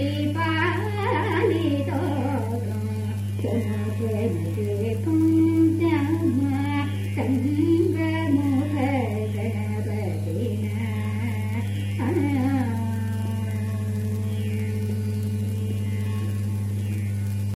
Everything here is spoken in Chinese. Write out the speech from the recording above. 一半。